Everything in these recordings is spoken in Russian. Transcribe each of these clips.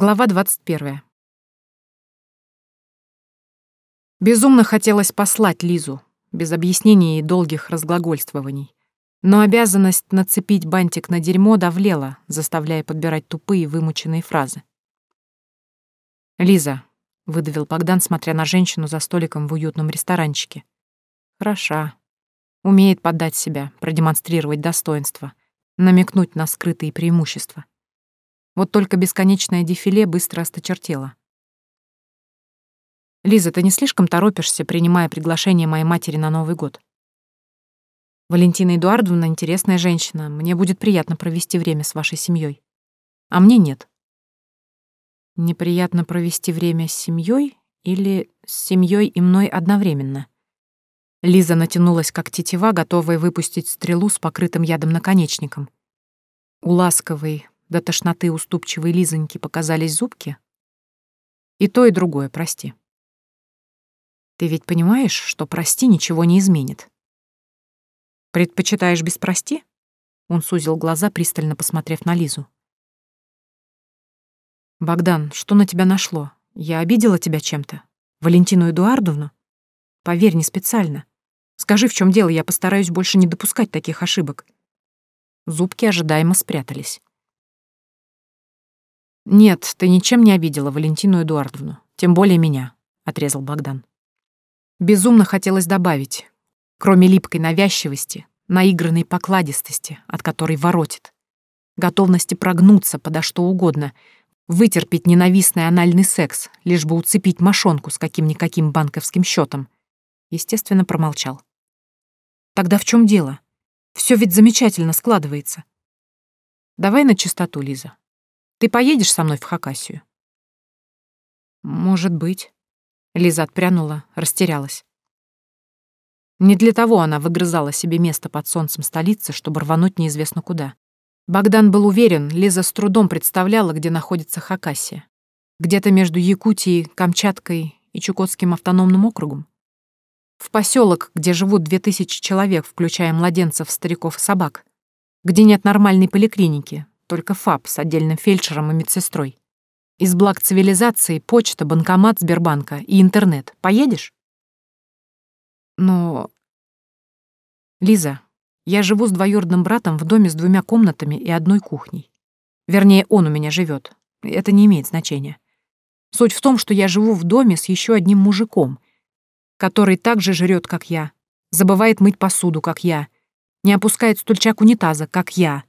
Глава 21. Безумно хотелось послать Лизу, без объяснений и долгих разглагольствований. Но обязанность нацепить бантик на дерьмо давлела, заставляя подбирать тупые вымученные фразы. «Лиза», — выдавил Богдан, смотря на женщину за столиком в уютном ресторанчике. «Хороша. Умеет подать себя, продемонстрировать достоинство, намекнуть на скрытые преимущества. Вот только бесконечное дефиле быстро осточертело. «Лиза, ты не слишком торопишься, принимая приглашение моей матери на Новый год?» «Валентина Эдуардовна интересная женщина. Мне будет приятно провести время с вашей семьей. А мне нет». «Неприятно провести время с семьей или с семьей и мной одновременно?» Лиза натянулась, как тетива, готовая выпустить стрелу с покрытым ядом наконечником. У ласковой, до тошноты уступчивой Лизоньки показались зубки? И то, и другое, прости. Ты ведь понимаешь, что прости ничего не изменит? Предпочитаешь без прости? Он сузил глаза, пристально посмотрев на Лизу. «Богдан, что на тебя нашло? Я обидела тебя чем-то? Валентину Эдуардовну? Поверь, не специально. Скажи, в чем дело, я постараюсь больше не допускать таких ошибок». Зубки ожидаемо спрятались. «Нет, ты ничем не обидела Валентину Эдуардовну, тем более меня», — отрезал Богдан. Безумно хотелось добавить, кроме липкой навязчивости, наигранной покладистости, от которой воротит, готовности прогнуться подо что угодно, вытерпеть ненавистный анальный секс, лишь бы уцепить мошонку с каким-никаким банковским счетом. Естественно, промолчал. Тогда в чем дело? Все ведь замечательно складывается. Давай на чистоту, Лиза. Ты поедешь со мной в Хакасию?» «Может быть». Лиза отпрянула, растерялась. Не для того она выгрызала себе место под солнцем столицы, чтобы рвануть неизвестно куда. Богдан был уверен, Лиза с трудом представляла, где находится Хакасия. Где-то между Якутией, Камчаткой и Чукотским автономным округом. В поселок, где живут две тысячи человек, включая младенцев, стариков и собак. Где нет нормальной поликлиники, только ФАП с отдельным фельдшером и медсестрой. Из благ цивилизации почта, банкомат Сбербанка и интернет. Поедешь? Но... Лиза, я живу с двоюродным братом в доме с двумя комнатами и одной кухней. Вернее, он у меня живет. Это не имеет значения. Суть в том, что я живу в доме с еще одним мужиком, который так же жрет, как я, забывает мыть посуду, как я, не опускает стульчак унитаза, как я,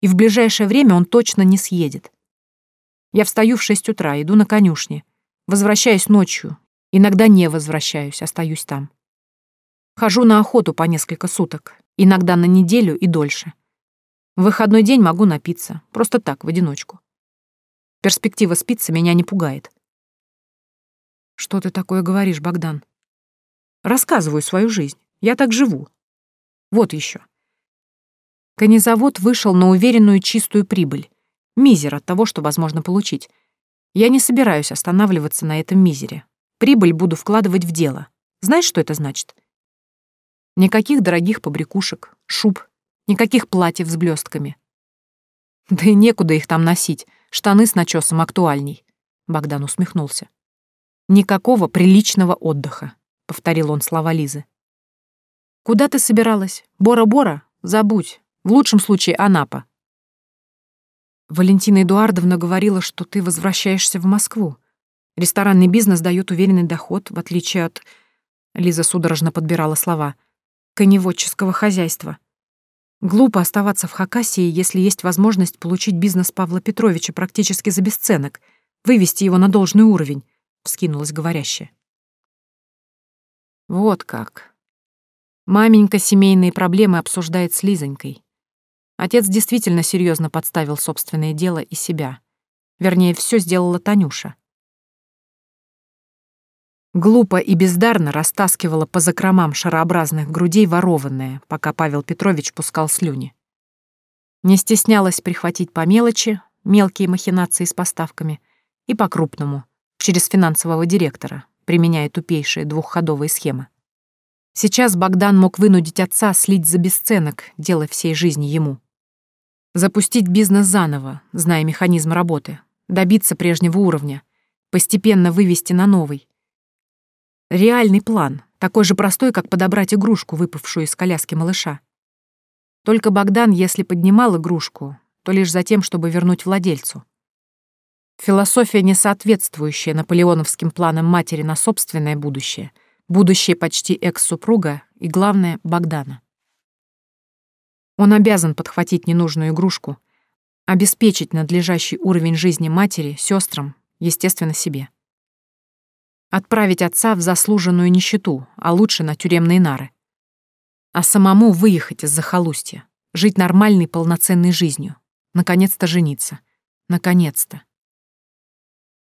и в ближайшее время он точно не съедет. Я встаю в шесть утра, иду на конюшни, возвращаюсь ночью, иногда не возвращаюсь, остаюсь там. Хожу на охоту по несколько суток, иногда на неделю и дольше. В выходной день могу напиться, просто так, в одиночку. Перспектива спиться меня не пугает. Что ты такое говоришь, Богдан? Рассказываю свою жизнь. Я так живу. Вот еще. Конезавод вышел на уверенную чистую прибыль. Мизер от того, что возможно получить. Я не собираюсь останавливаться на этом мизере. Прибыль буду вкладывать в дело. Знаешь, что это значит? Никаких дорогих побрякушек, шуб, никаких платьев с блестками. Да и некуда их там носить. Штаны с начесом актуальней. Богдан усмехнулся. Никакого приличного отдыха, повторил он слова Лизы. Куда ты собиралась? Бора-бора? Забудь. В лучшем случае Анапа. Валентина Эдуардовна говорила, что ты возвращаешься в Москву. Ресторанный бизнес дает уверенный доход, в отличие от... Лиза судорожно подбирала слова. Коневодческого хозяйства. Глупо оставаться в Хакасии, если есть возможность получить бизнес Павла Петровича практически за бесценок, вывести его на должный уровень, — вскинулась говорящая. Вот как. Маменька семейные проблемы обсуждает с Лизонькой. Отец действительно серьезно подставил собственное дело и себя. Вернее, все сделала Танюша. Глупо и бездарно растаскивала по закромам шарообразных грудей ворованное, пока Павел Петрович пускал слюни. Не стеснялась прихватить по мелочи, мелкие махинации с поставками, и по-крупному, через финансового директора, применяя тупейшие двухходовые схемы. Сейчас Богдан мог вынудить отца слить за бесценок, делая всей жизни ему. Запустить бизнес заново, зная механизм работы, добиться прежнего уровня, постепенно вывести на новый. Реальный план, такой же простой, как подобрать игрушку, выпавшую из коляски малыша. Только Богдан, если поднимал игрушку, то лишь за тем, чтобы вернуть владельцу. Философия, не соответствующая наполеоновским планам матери на собственное будущее, будущее почти экс-супруга и, главное, Богдана. Он обязан подхватить ненужную игрушку, обеспечить надлежащий уровень жизни матери, сестрам, естественно, себе. Отправить отца в заслуженную нищету, а лучше на тюремные нары. А самому выехать из захолустья, жить нормальной полноценной жизнью, наконец-то жениться. Наконец-то.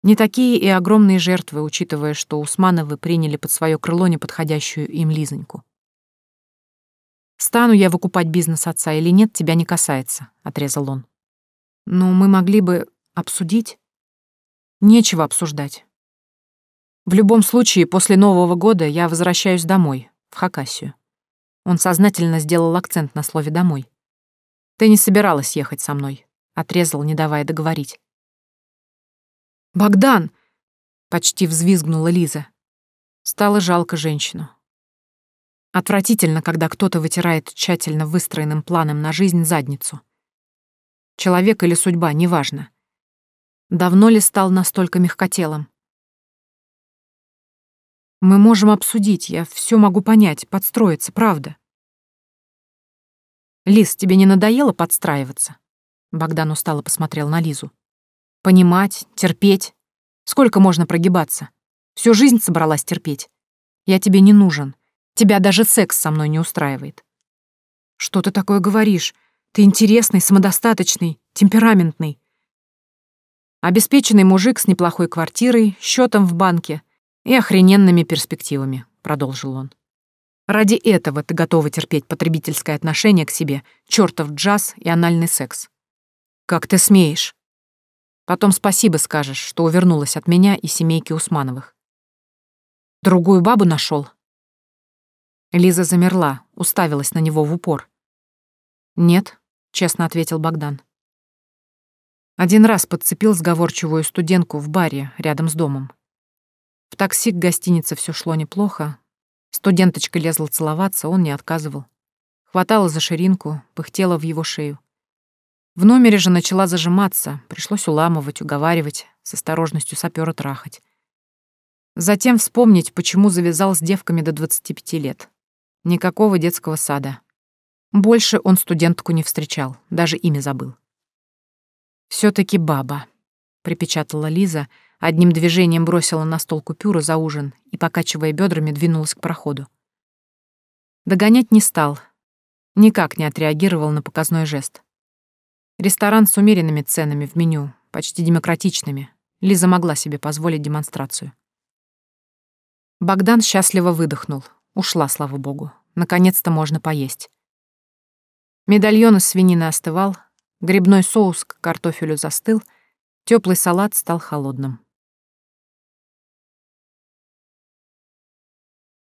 Не такие и огромные жертвы, учитывая, что Усмановы приняли под свое крыло неподходящую им Лизоньку. «Стану я выкупать бизнес отца или нет, тебя не касается», — отрезал он. «Но мы могли бы обсудить?» «Нечего обсуждать. В любом случае, после Нового года я возвращаюсь домой, в Хакасию». Он сознательно сделал акцент на слове «домой». «Ты не собиралась ехать со мной», — отрезал, не давая договорить. «Богдан!» — почти взвизгнула Лиза. Стало жалко женщину. Отвратительно, когда кто-то вытирает тщательно выстроенным планом на жизнь задницу. Человек или судьба, неважно. Давно ли стал настолько мягкотелым? Мы можем обсудить, я все могу понять, подстроиться, правда. Лиз, тебе не надоело подстраиваться? Богдан устало посмотрел на Лизу. Понимать, терпеть. Сколько можно прогибаться? Всю жизнь собралась терпеть. Я тебе не нужен. Тебя даже секс со мной не устраивает. Что ты такое говоришь? Ты интересный, самодостаточный, темпераментный. Обеспеченный мужик с неплохой квартирой, счетом в банке и охрененными перспективами, продолжил он. Ради этого ты готова терпеть потребительское отношение к себе, чертов джаз и анальный секс. Как ты смеешь? Потом спасибо скажешь, что увернулась от меня и семейки Усмановых. Другую бабу нашел. Лиза замерла, уставилась на него в упор. «Нет», — честно ответил Богдан. Один раз подцепил сговорчивую студентку в баре рядом с домом. В такси к гостинице все шло неплохо. Студенточка лезла целоваться, он не отказывал. Хватала за ширинку, пыхтела в его шею. В номере же начала зажиматься, пришлось уламывать, уговаривать, с осторожностью сапёра трахать. Затем вспомнить, почему завязал с девками до 25 лет. Никакого детского сада. Больше он студентку не встречал, даже имя забыл. все таки баба», — припечатала Лиза, одним движением бросила на стол купюру за ужин и, покачивая бедрами, двинулась к проходу. Догонять не стал, никак не отреагировал на показной жест. Ресторан с умеренными ценами в меню, почти демократичными. Лиза могла себе позволить демонстрацию. Богдан счастливо выдохнул. Ушла, слава богу. Наконец-то можно поесть. Медальон из свинины остывал, грибной соус к картофелю застыл, теплый салат стал холодным.